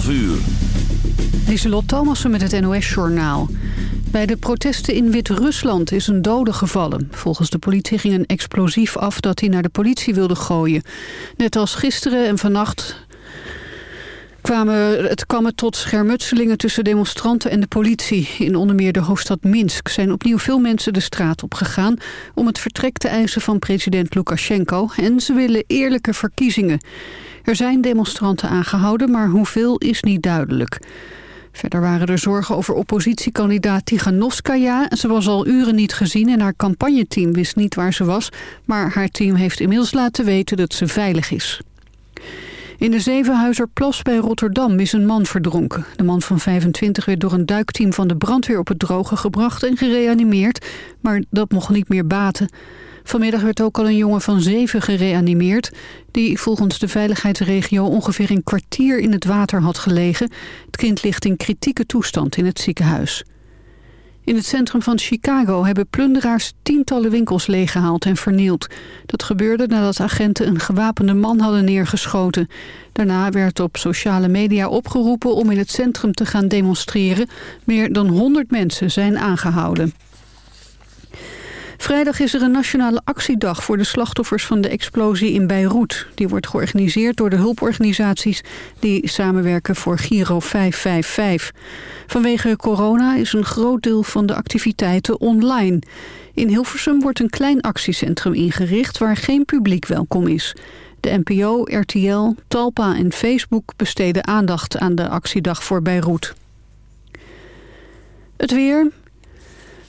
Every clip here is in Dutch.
12 uur. Lieselot Thomassen met het NOS-journaal. Bij de protesten in Wit-Rusland is een dode gevallen. Volgens de politie ging een explosief af dat hij naar de politie wilde gooien. Net als gisteren en vannacht kwamen, het kwam tot schermutselingen tussen demonstranten en de politie. In onder meer de hoofdstad Minsk zijn opnieuw veel mensen de straat op gegaan... om het vertrek te eisen van president Lukashenko. En ze willen eerlijke verkiezingen. Er zijn demonstranten aangehouden, maar hoeveel is niet duidelijk. Verder waren er zorgen over oppositiekandidaat Tiganovskaya. Ze was al uren niet gezien en haar campagneteam wist niet waar ze was. Maar haar team heeft inmiddels laten weten dat ze veilig is. In de Zevenhuizerplas bij Rotterdam is een man verdronken. De man van 25 werd door een duikteam van de brandweer op het droge gebracht en gereanimeerd. Maar dat mocht niet meer baten. Vanmiddag werd ook al een jongen van zeven gereanimeerd... die volgens de veiligheidsregio ongeveer een kwartier in het water had gelegen. Het kind ligt in kritieke toestand in het ziekenhuis. In het centrum van Chicago hebben plunderaars tientallen winkels leeggehaald en vernield. Dat gebeurde nadat agenten een gewapende man hadden neergeschoten. Daarna werd op sociale media opgeroepen om in het centrum te gaan demonstreren. Meer dan 100 mensen zijn aangehouden. Vrijdag is er een nationale actiedag voor de slachtoffers van de explosie in Beirut. Die wordt georganiseerd door de hulporganisaties die samenwerken voor Giro 555. Vanwege corona is een groot deel van de activiteiten online. In Hilversum wordt een klein actiecentrum ingericht waar geen publiek welkom is. De NPO, RTL, Talpa en Facebook besteden aandacht aan de actiedag voor Beirut. Het weer.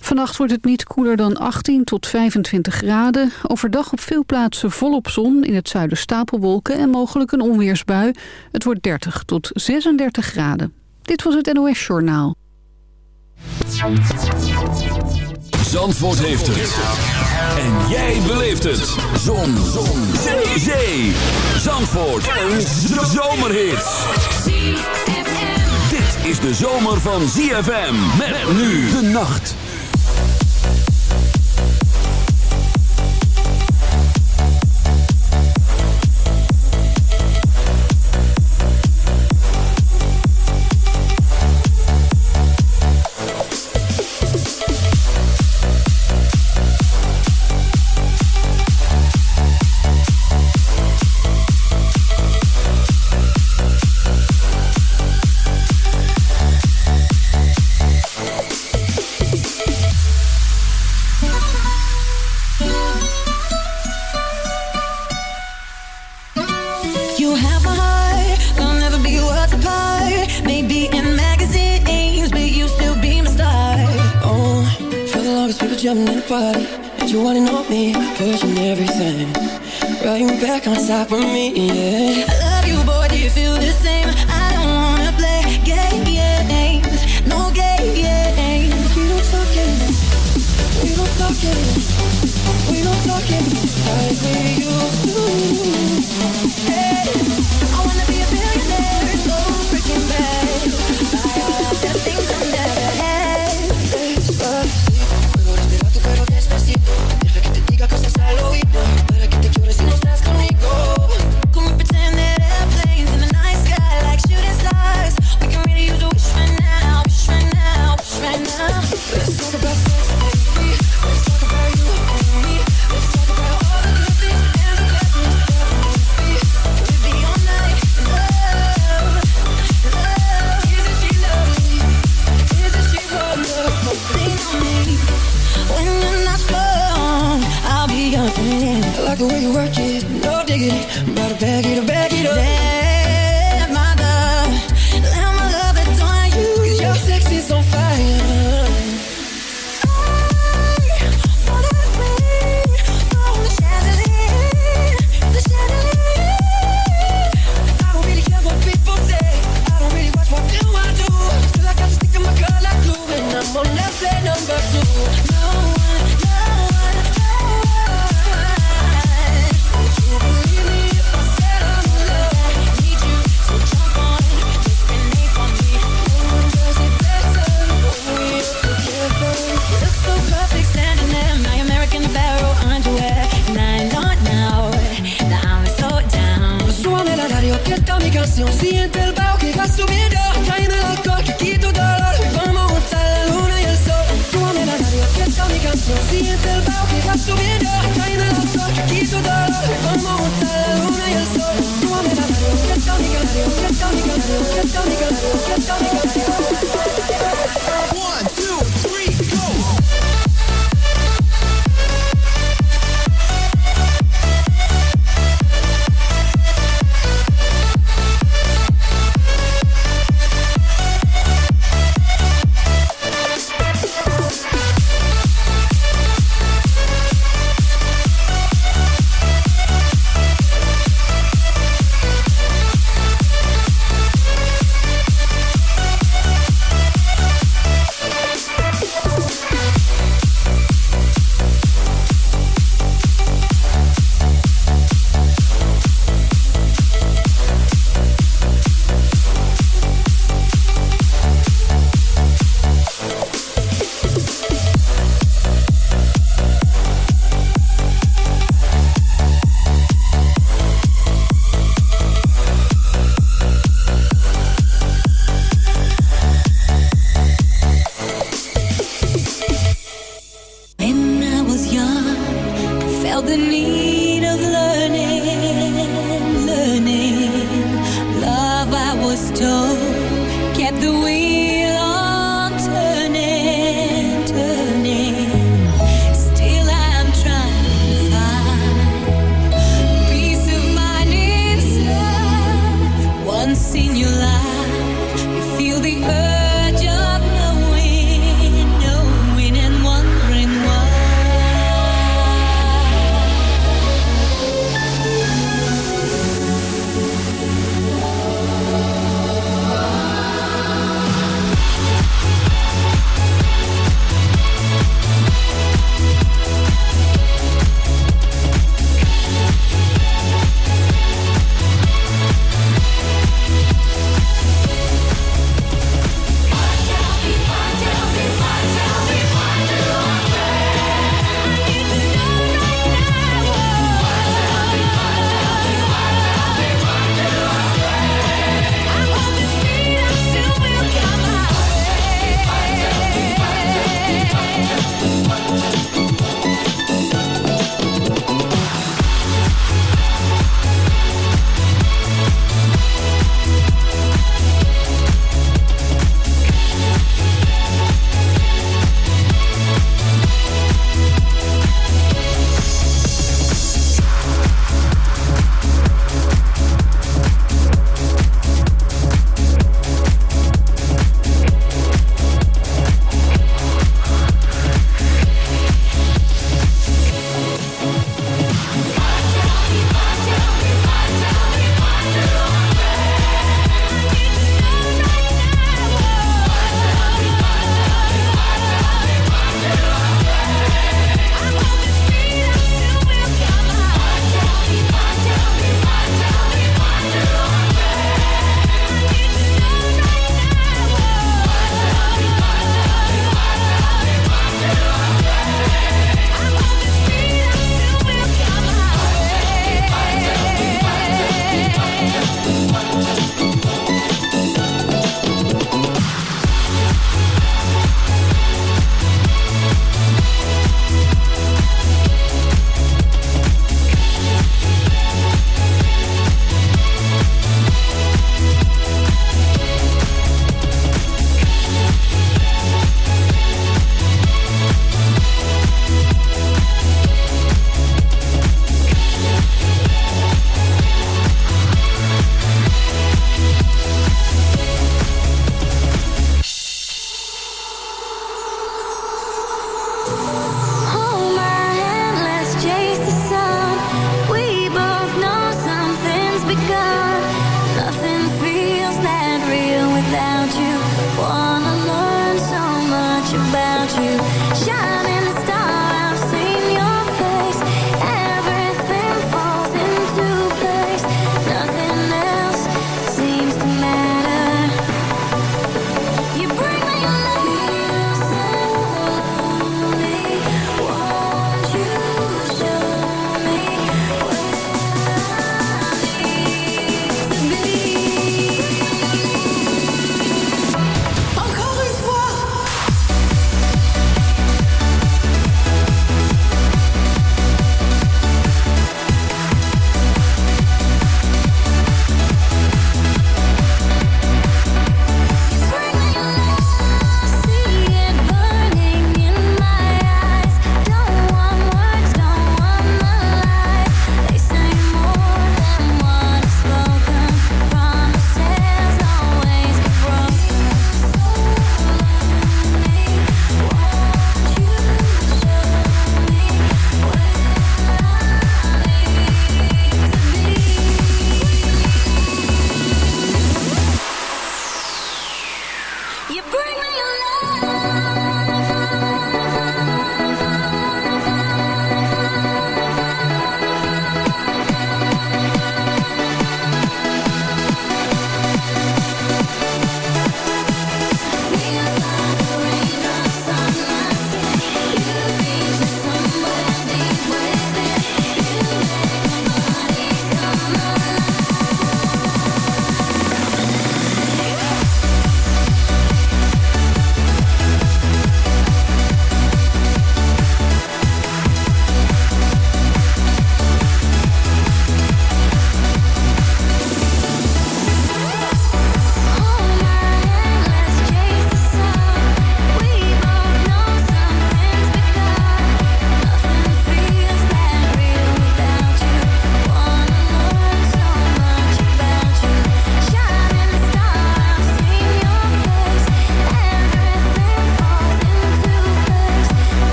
Vannacht wordt het niet koeler dan 18 tot 25 graden. Overdag op veel plaatsen volop zon, in het zuiden stapelwolken en mogelijk een onweersbui. Het wordt 30 tot 36 graden. Dit was het NOS Journaal. Zandvoort heeft het. En jij beleeft het. Zon. zon. Zee. Zee. Zandvoort. Een zomerhit. Dit is de zomer van ZFM. Met nu de nacht. Stop for me, yeah.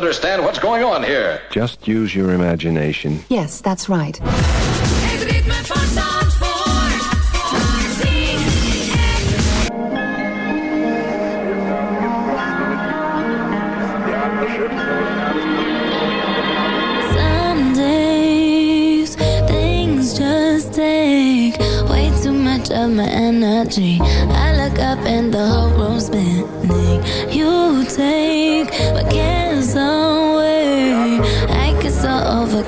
understand what's going on here. Just use your imagination. Yes, that's right. Some days, things just take way too much of my energy. I look up and the whole room's spinning. You take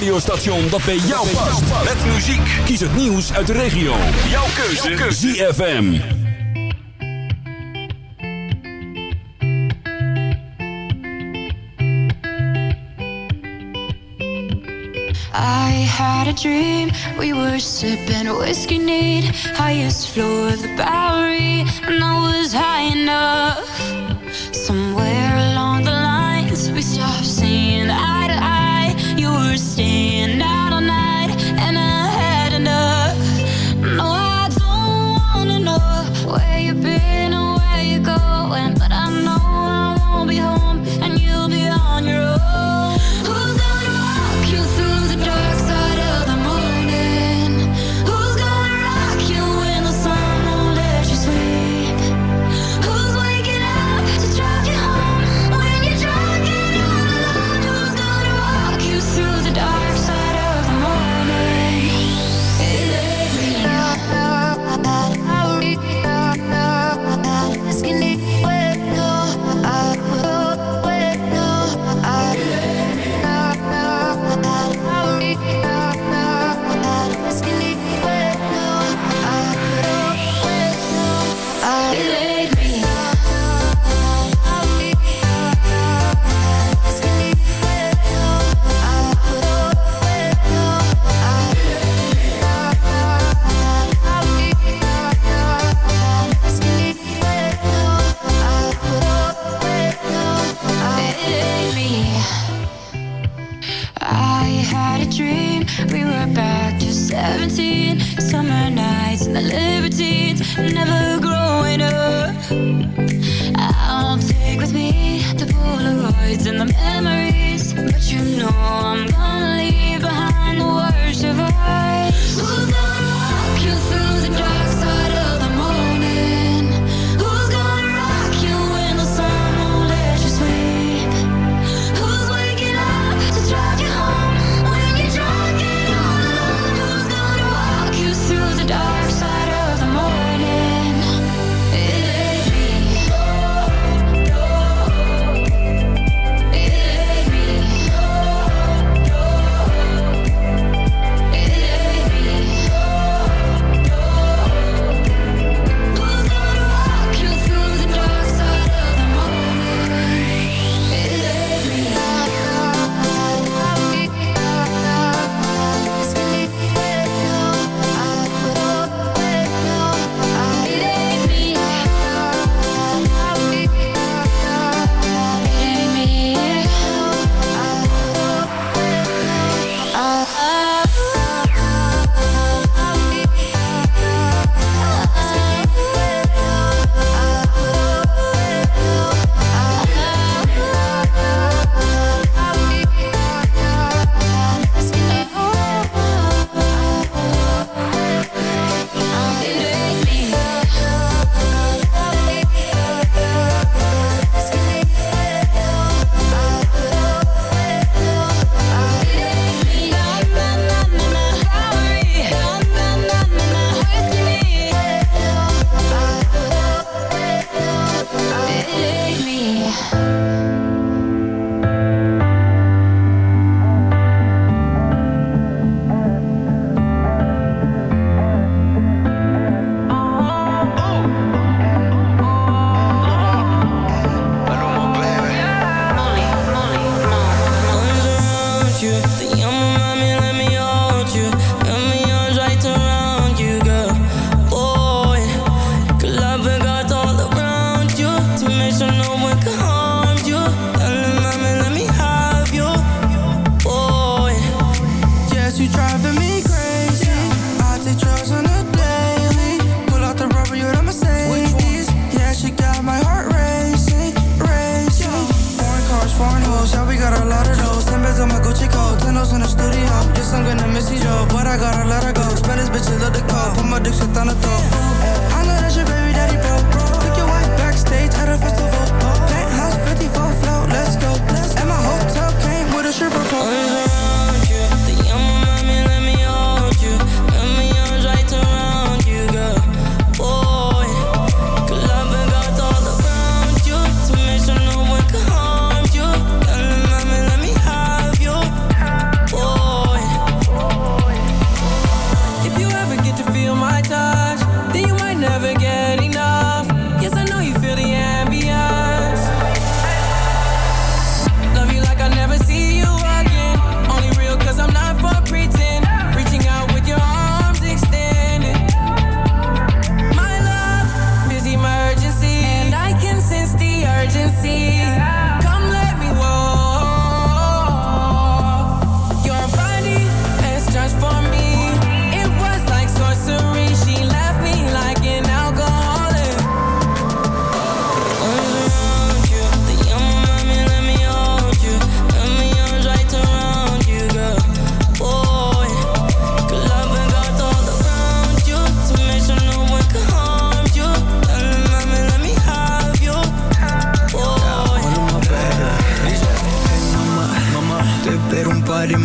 radiostation dat bij jou past. Met muziek. Kies het nieuws uit de regio. Jouw keuze. ZFM. I had a dream. We were sipping whiskey neat. Highest floor of the Bowery. And I was high enough. Somewhere.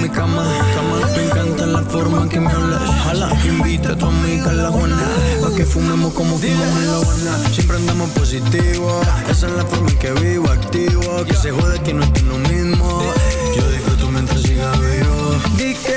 mi cama, cama. Me encanta la forma en que me hablas. Ojalá invita a tu amiga a la buena. Pa' que fumemos como fumamos en la buena. Siempre andamos positivo. Esa es la forma en que vivo, activo. Que se jode que no estoy lo mismo. Yo disfruto mientras siga vivo.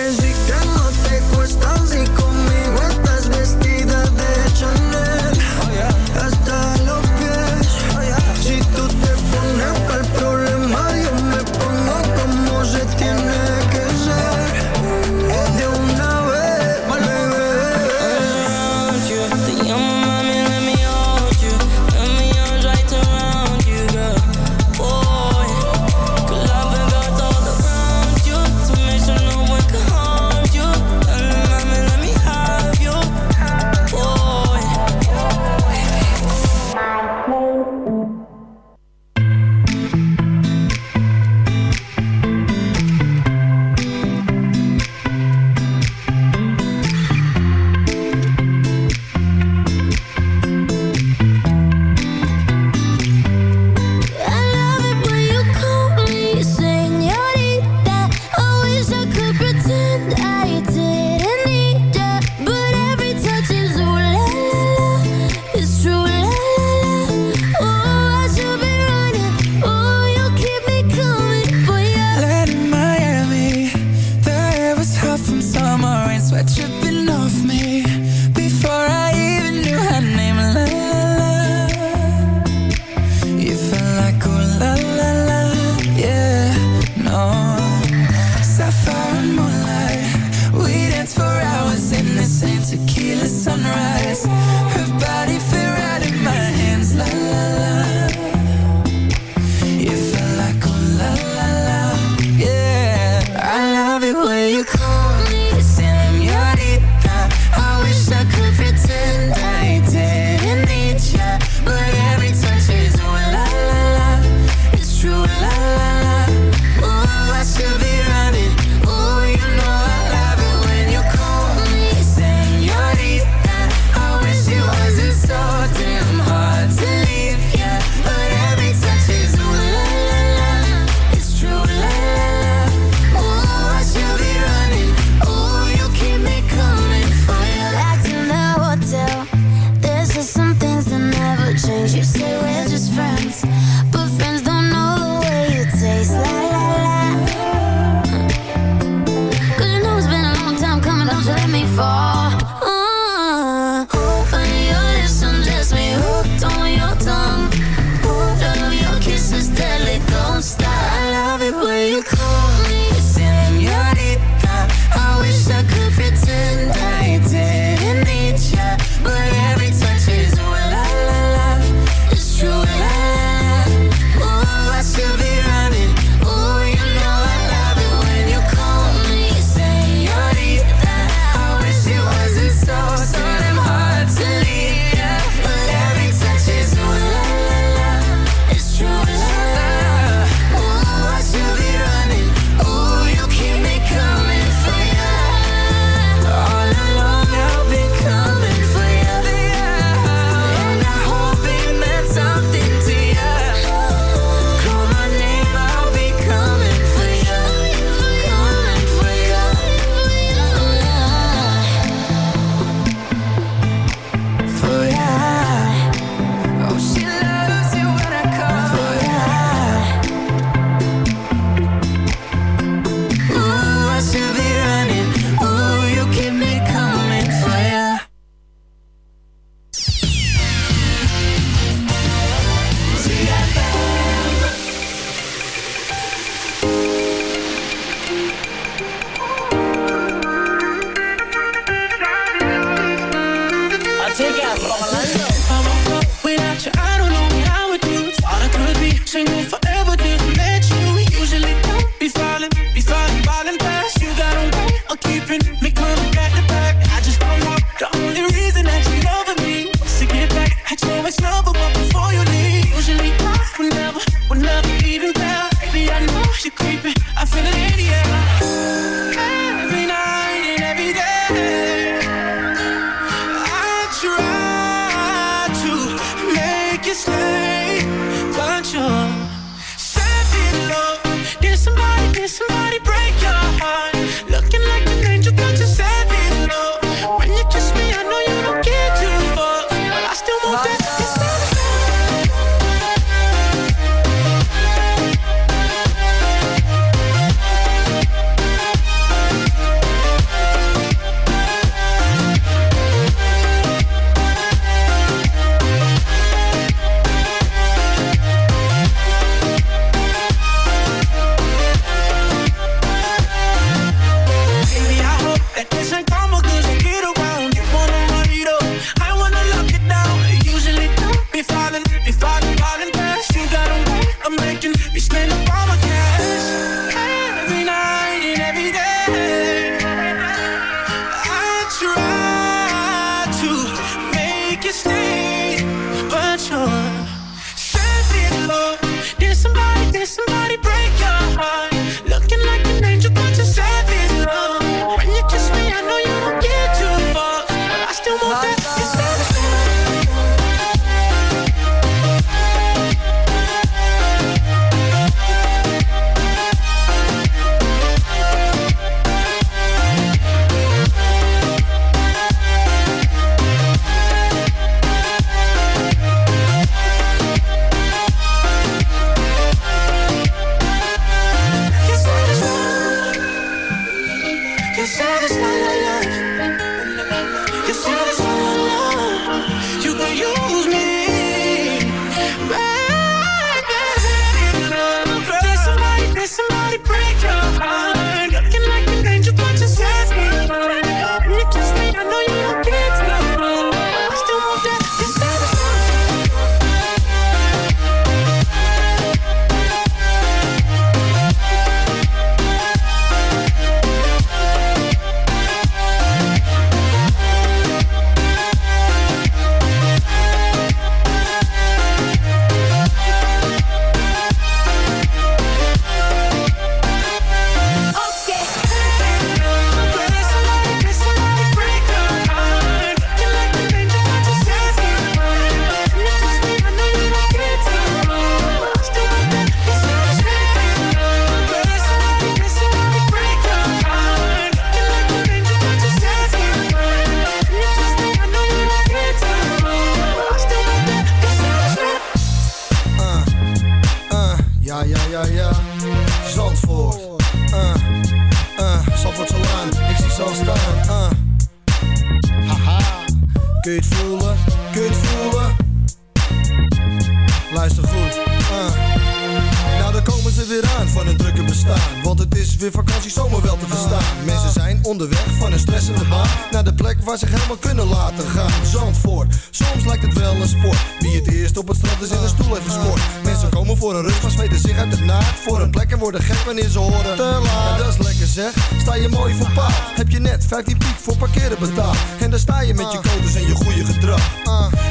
Worden gek wanneer ze horen. Te laat. En dat is lekker zeg, sta je mooi voor paal. Heb je net 15 piek voor parkeren betaald. En daar sta je met je codes en je goede gedrag.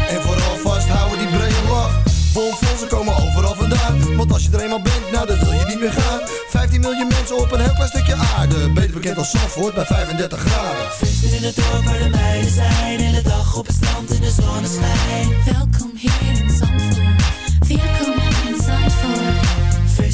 En vooral vasthouden die brede lach. Bomvol, ze komen overal vandaan. Want als je er eenmaal bent, nou dan wil je niet meer gaan. 15 miljoen mensen op een heel klein stukje aarde. Beter bekend als Zandvoort bij 35 graden. Feesten in het dorp waar de meiden zijn. Hele dag op het strand in de zonneschijn. Welkom hier in Zandvoort.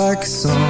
like a song